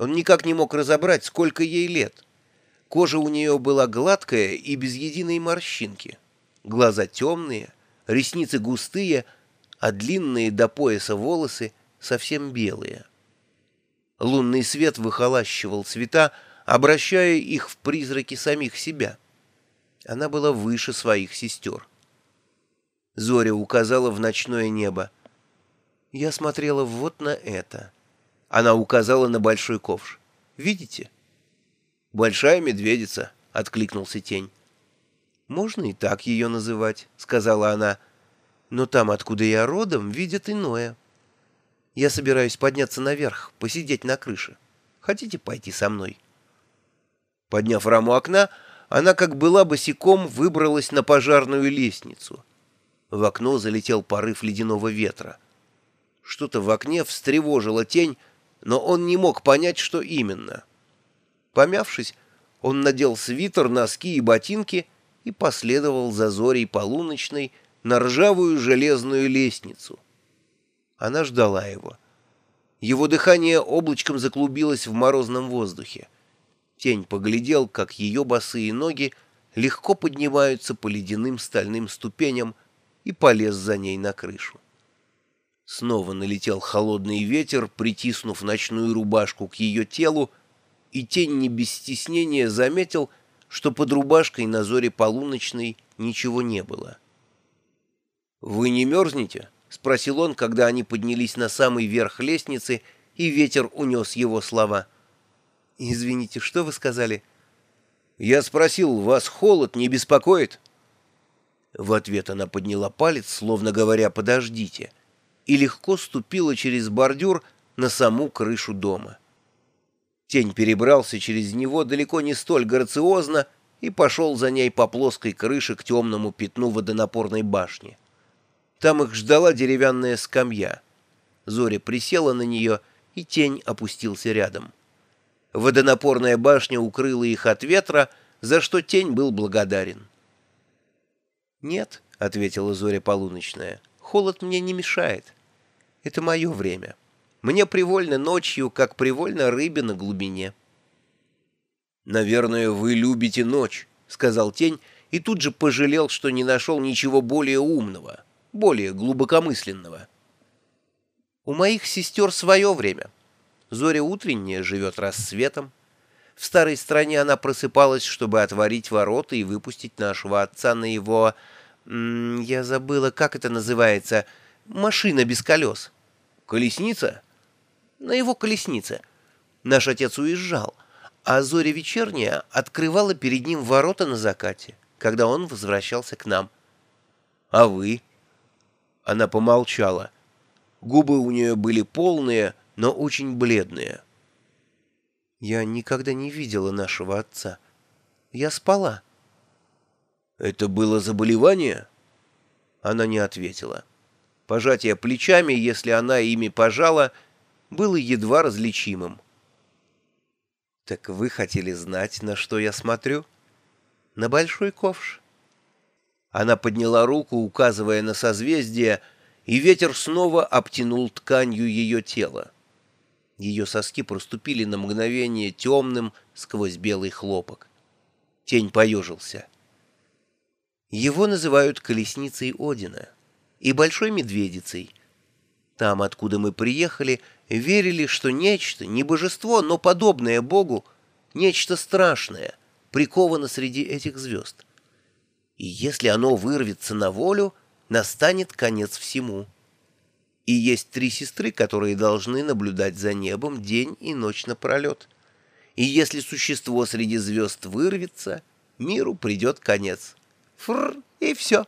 Он никак не мог разобрать, сколько ей лет. Кожа у нее была гладкая и без единой морщинки. Глаза темные, ресницы густые, а длинные до пояса волосы совсем белые. Лунный свет выхолащивал цвета, обращая их в призраки самих себя. Она была выше своих сестер. Зоря указала в ночное небо. Я смотрела вот на это. Она указала на большой ковш. «Видите?» «Большая медведица», — откликнулся тень. «Можно и так ее называть», — сказала она. «Но там, откуда я родом, видят иное. Я собираюсь подняться наверх, посидеть на крыше. Хотите пойти со мной?» Подняв раму окна, она, как была босиком, выбралась на пожарную лестницу. В окно залетел порыв ледяного ветра. Что-то в окне встревожило тень, но он не мог понять, что именно. Помявшись, он надел свитер, носки и ботинки и последовал за зорей полуночной на ржавую железную лестницу. Она ждала его. Его дыхание облачком заклубилось в морозном воздухе. Тень поглядел, как ее босые ноги легко поднимаются по ледяным стальным ступеням и полез за ней на крышу. Снова налетел холодный ветер, притиснув ночную рубашку к ее телу, и тень не без стеснения заметил, что под рубашкой на зоре полуночной ничего не было. «Вы не мерзнете?» — спросил он, когда они поднялись на самый верх лестницы, и ветер унес его слова. «Извините, что вы сказали?» «Я спросил, вас холод не беспокоит?» В ответ она подняла палец, словно говоря «подождите» и легко ступила через бордюр на саму крышу дома. Тень перебрался через него далеко не столь грациозно и пошел за ней по плоской крыше к темному пятну водонапорной башни. Там их ждала деревянная скамья. Зоря присела на нее, и тень опустился рядом. Водонапорная башня укрыла их от ветра, за что тень был благодарен. «Нет», — ответила Зоря полуночная, — «холод мне не мешает». Это мое время. Мне привольно ночью, как привольно рыбе на глубине. «Наверное, вы любите ночь», — сказал тень, и тут же пожалел, что не нашел ничего более умного, более глубокомысленного. «У моих сестер свое время. Зоря утренняя живет рассветом. В старой стране она просыпалась, чтобы отворить ворота и выпустить нашего отца на его... Я забыла, как это называется машина без колес. Колесница? На его колеснице. Наш отец уезжал, а Зоря вечерняя открывала перед ним ворота на закате, когда он возвращался к нам. А вы? Она помолчала. Губы у нее были полные, но очень бледные. Я никогда не видела нашего отца. Я спала. Это было заболевание? Она не ответила. Пожатие плечами, если она ими пожала, было едва различимым. «Так вы хотели знать, на что я смотрю?» «На большой ковш». Она подняла руку, указывая на созвездие, и ветер снова обтянул тканью ее тела. Ее соски проступили на мгновение темным сквозь белый хлопок. Тень поежился. Его называют колесницей Одина и Большой Медведицей. Там, откуда мы приехали, верили, что нечто, не божество, но подобное Богу, нечто страшное, приковано среди этих звезд. И если оно вырвется на волю, настанет конец всему. И есть три сестры, которые должны наблюдать за небом день и ночь напролет. И если существо среди звезд вырвется, миру придет конец. Фрр, и все.